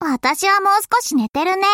私はもう少し寝てるね。